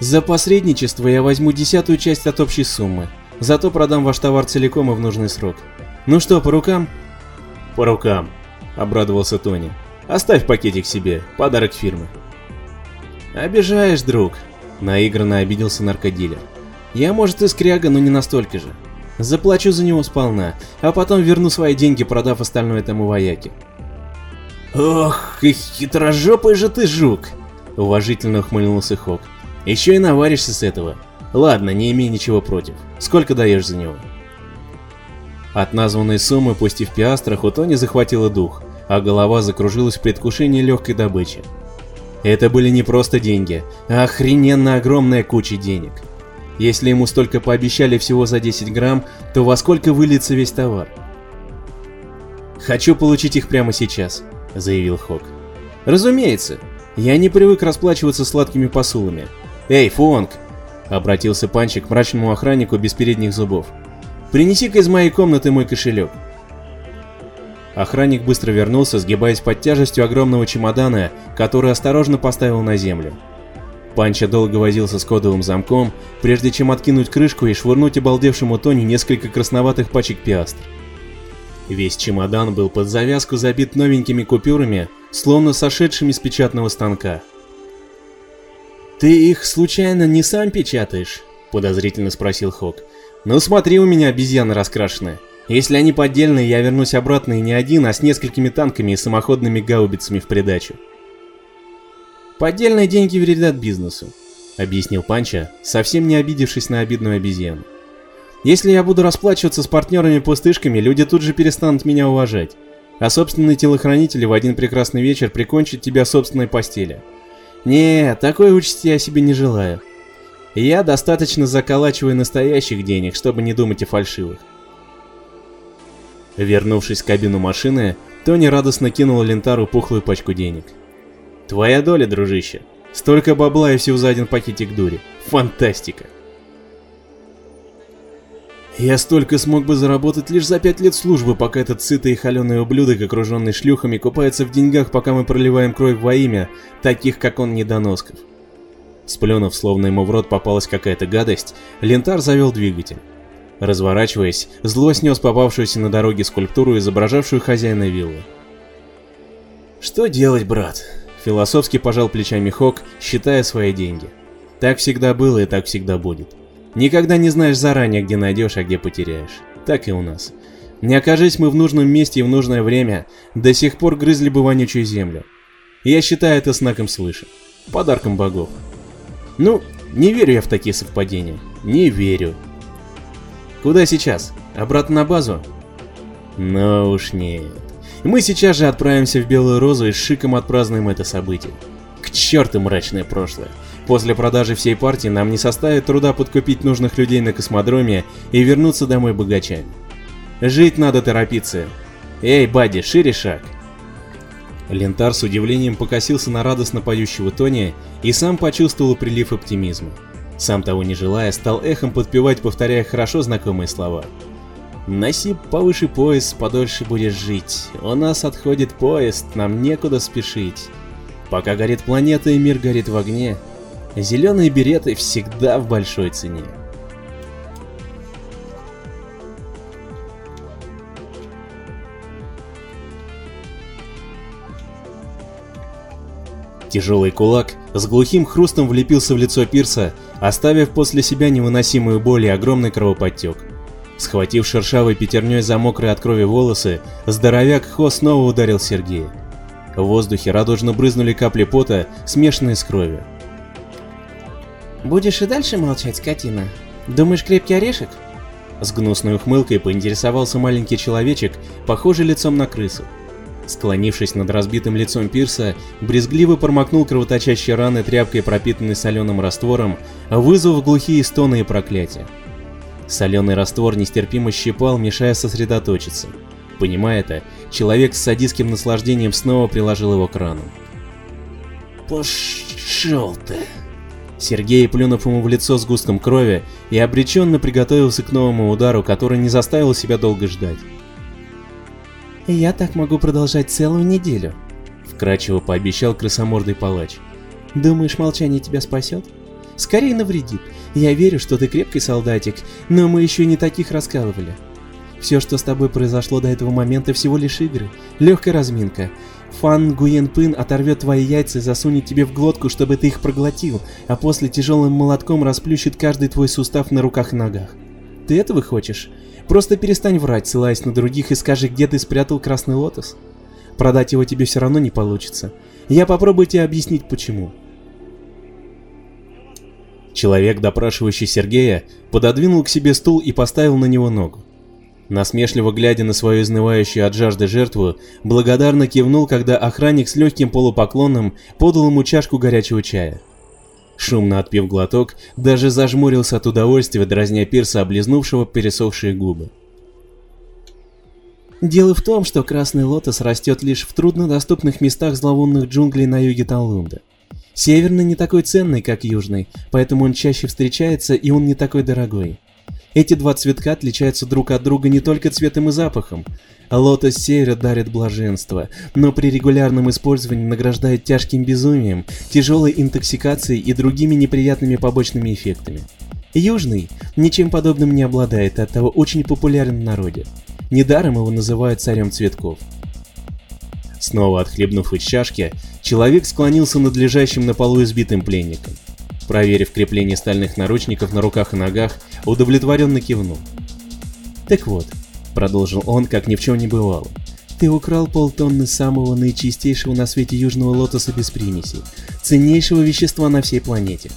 За посредничество я возьму десятую часть от общей суммы. Зато продам ваш товар целиком и в нужный срок. Ну что, по рукам? По рукам, обрадовался Тони. Оставь пакетик себе, подарок фирмы. Обижаешь, друг, наигранно обиделся наркодилер. Я, может, и скряга, но не настолько же. Заплачу за него сполна, а потом верну свои деньги, продав остальное этому вояке. Ох, и хитрожопый же ты жук, уважительно ухмыльнулся Хок. Еще и наваришься с этого. Ладно, не имей ничего против. Сколько даешь за него? От названной суммы, пусть и в пиастрах, у Тони захватило дух, а голова закружилась в предвкушении легкой добычи. Это были не просто деньги, а охрененно огромная куча денег. Если ему столько пообещали всего за 10 грамм, то во сколько выльется весь товар? «Хочу получить их прямо сейчас», — заявил Хок. «Разумеется, я не привык расплачиваться сладкими посулами. Эй, Фонг!» — обратился Панчик к мрачному охраннику без передних зубов. «Принеси-ка из моей комнаты мой кошелек». Охранник быстро вернулся, сгибаясь под тяжестью огромного чемодана, который осторожно поставил на землю. Панча долго возился с кодовым замком, прежде чем откинуть крышку и швырнуть обалдевшему Тони несколько красноватых пачек пиастр. Весь чемодан был под завязку забит новенькими купюрами, словно сошедшими с печатного станка. «Ты их случайно не сам печатаешь?» – подозрительно спросил Хок. «Ну смотри, у меня обезьяны раскрашенные. Если они поддельные, я вернусь обратно и не один, а с несколькими танками и самоходными гаубицами в придачу». «Поддельные деньги вредят бизнесу», — объяснил Панча, совсем не обидевшись на обидную обезьяну. «Если я буду расплачиваться с партнерами-пустышками, люди тут же перестанут меня уважать, а собственные телохранители в один прекрасный вечер прикончат тебя собственной постели. Не, такой участи я себе не желаю. Я достаточно заколачиваю настоящих денег, чтобы не думать о фальшивых». Вернувшись в кабину машины, Тони радостно кинул Лентару пухлую пачку денег. Твоя доля, дружище. Столько бабла и всего за один пакетик дури. Фантастика. Я столько смог бы заработать лишь за пять лет службы, пока этот сытый и холеный ублюдок, окруженный шлюхами, купается в деньгах, пока мы проливаем кровь во имя таких, как он, недоносков. Сплюнув, словно ему в рот попалась какая-то гадость, Лентар завел двигатель. Разворачиваясь, зло снес попавшуюся на дороге скульптуру, изображавшую хозяина виллы. «Что делать, брат?» Философски пожал плечами Хок, считая свои деньги. Так всегда было и так всегда будет. Никогда не знаешь заранее, где найдешь, а где потеряешь. Так и у нас. Не окажись мы в нужном месте и в нужное время, до сих пор грызли бы вонючую землю. Я считаю это знаком свыше. Подарком богов. Ну, не верю я в такие совпадения. Не верю. Куда сейчас? Обратно на базу? Ну уж нет. Мы сейчас же отправимся в Белую Розу и шиком отпразднуем это событие. К черту мрачное прошлое. После продажи всей партии нам не составит труда подкупить нужных людей на космодроме и вернуться домой богачами. Жить надо торопиться. Эй, Бадди, шире шаг. Лентар с удивлением покосился на радостно поющего Тони и сам почувствовал прилив оптимизма. Сам того не желая, стал эхом подпевать, повторяя хорошо знакомые слова. Носи повыше пояс, подольше будешь жить. У нас отходит поезд, нам некуда спешить. Пока горит планета и мир горит в огне, зеленые береты всегда в большой цене. Тяжелый кулак с глухим хрустом влепился в лицо Пирса, оставив после себя невыносимую боль и огромный кровоподтек. Схватив шершавой пятерней за мокрые от крови волосы, здоровяк Хо снова ударил Сергея. В воздухе радужно брызнули капли пота, смешанные с кровью. «Будешь и дальше молчать, скотина? Думаешь, крепкий орешек?» С гнусной ухмылкой поинтересовался маленький человечек, похожий лицом на крысу. Склонившись над разбитым лицом Пирса, брезгливо промокнул кровоточащие раны тряпкой, пропитанной соленым раствором, вызвав глухие стоны и проклятия. Соленый раствор нестерпимо щипал, мешая сосредоточиться. Понимая это, человек с садистским наслаждением снова приложил его к рану. «Пошел ты!» Сергей, плюнув ему в лицо с густком крови, и обреченно приготовился к новому удару, который не заставил себя долго ждать. «Я так могу продолжать целую неделю», — вкрадчиво пообещал крысомордый палач. «Думаешь, молчание тебя спасет? Скорее навредит. Я верю, что ты крепкий солдатик, но мы еще не таких раскалывали. Все, что с тобой произошло до этого момента, всего лишь игры. Легкая разминка. Фан Гуен Пын оторвет твои яйца и засунет тебе в глотку, чтобы ты их проглотил, а после тяжелым молотком расплющит каждый твой сустав на руках и ногах. Ты этого хочешь? Просто перестань врать, ссылаясь на других, и скажи, где ты спрятал красный лотос. Продать его тебе все равно не получится. Я попробую тебе объяснить, почему. Человек, допрашивающий Сергея, пододвинул к себе стул и поставил на него ногу. Насмешливо глядя на свою изнывающую от жажды жертву, благодарно кивнул, когда охранник с легким полупоклоном подал ему чашку горячего чая. Шумно отпив глоток, даже зажмурился от удовольствия, дразня пирса, облизнувшего пересохшие губы. Дело в том, что красный лотос растет лишь в труднодоступных местах зловонных джунглей на юге Талунда. Северный не такой ценный, как южный, поэтому он чаще встречается и он не такой дорогой. Эти два цветка отличаются друг от друга не только цветом и запахом. Лотос севера дарит блаженство, но при регулярном использовании награждает тяжким безумием, тяжелой интоксикацией и другими неприятными побочными эффектами. Южный ничем подобным не обладает, оттого очень популярен в народе. Недаром его называют царем цветков. Снова отхлебнув из чашки, человек склонился над лежащим на полу избитым пленником. Проверив крепление стальных наручников на руках и ногах, удовлетворенно кивнул. «Так вот», — продолжил он, как ни в чем не бывало, — «ты украл полтонны самого наичистейшего на свете южного лотоса без примесей, ценнейшего вещества на всей планете.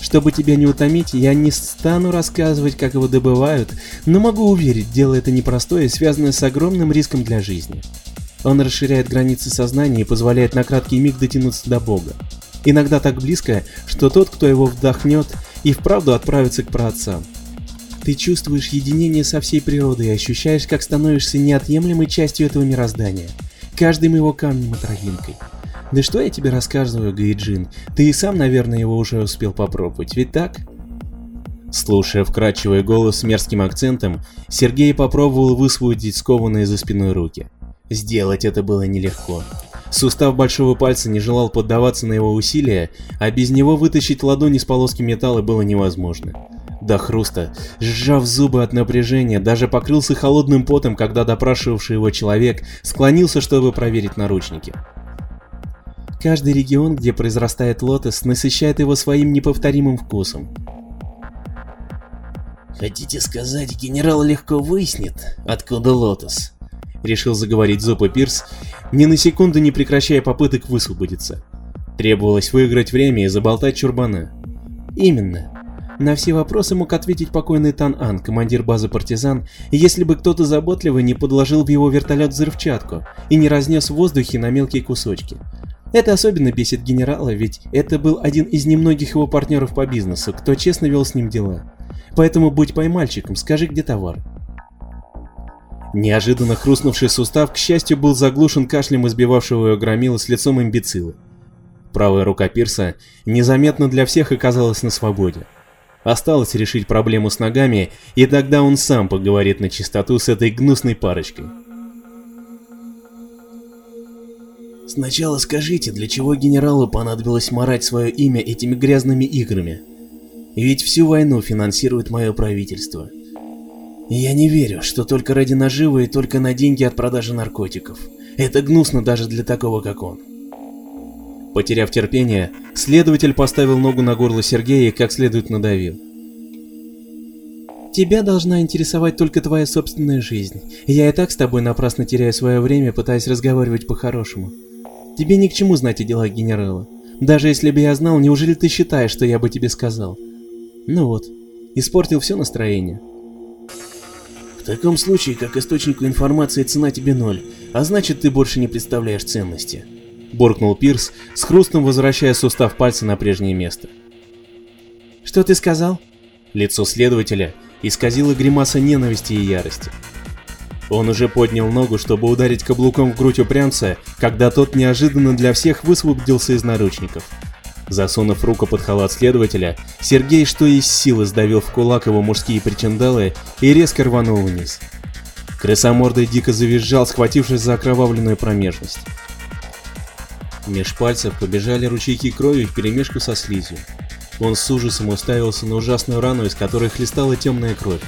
Чтобы тебя не утомить, я не стану рассказывать, как его добывают, но могу уверить, дело это непростое связанное с огромным риском для жизни. Он расширяет границы сознания и позволяет на краткий миг дотянуться до Бога иногда так близко, что тот, кто его вдохнет, и вправду отправится к праотцам. Ты чувствуешь единение со всей природой и ощущаешь, как становишься неотъемлемой частью этого мироздания, каждым его камнем и травинкой. Да что я тебе рассказываю, Гайджин, ты и сам, наверное, его уже успел попробовать, ведь так? Слушая вкрадчивый голос с мерзким акцентом, Сергей попробовал высвободить скованные за спиной руки. Сделать это было нелегко. Сустав большого пальца не желал поддаваться на его усилия, а без него вытащить ладонь из полоски металла было невозможно. До хруста, сжав зубы от напряжения, даже покрылся холодным потом, когда допрашивавший его человек склонился, чтобы проверить наручники. Каждый регион, где произрастает лотос, насыщает его своим неповторимым вкусом. Хотите сказать, генерал легко выяснит, откуда лотос? Решил заговорить Зопа Пирс, ни на секунду не прекращая попыток высвободиться. Требовалось выиграть время и заболтать чурбана. Именно. На все вопросы мог ответить покойный Тан Ан, командир базы партизан, если бы кто-то заботливый не подложил в его вертолет взрывчатку и не разнес в воздухе на мелкие кусочки. Это особенно бесит генерала, ведь это был один из немногих его партнеров по бизнесу, кто честно вел с ним дела. Поэтому будь поймальчиком, скажи, где товар. Неожиданно хрустнувший сустав, к счастью, был заглушен кашлем избивавшего ее громила с лицом имбецила. Правая рука Пирса незаметно для всех оказалась на свободе. Осталось решить проблему с ногами, и тогда он сам поговорит на чистоту с этой гнусной парочкой. Сначала скажите, для чего генералу понадобилось марать свое имя этими грязными играми? Ведь всю войну финансирует мое правительство. Я не верю, что только ради наживы и только на деньги от продажи наркотиков. Это гнусно даже для такого, как он. Потеряв терпение, следователь поставил ногу на горло Сергея и как следует надавил. Тебя должна интересовать только твоя собственная жизнь. Я и так с тобой напрасно теряю свое время, пытаясь разговаривать по-хорошему. Тебе ни к чему знать о делах генерала. Даже если бы я знал, неужели ты считаешь, что я бы тебе сказал? Ну вот, испортил все настроение. В таком случае, как источнику информации цена тебе ноль, а значит ты больше не представляешь ценности. Буркнул Пирс, с хрустом возвращая сустав пальца на прежнее место. Что ты сказал? Лицо следователя исказило гримаса ненависти и ярости. Он уже поднял ногу, чтобы ударить каблуком в грудь упрямца, когда тот неожиданно для всех высвободился из наручников. Засунув руку под халат следователя, Сергей что из силы сдавил в кулак его мужские причиндалы и резко рванул вниз. Крысомордый дико завизжал, схватившись за окровавленную промежность. Меж пальцев побежали ручейки крови вперемешку со слизью. Он с ужасом уставился на ужасную рану, из которой хлестала темная кровь.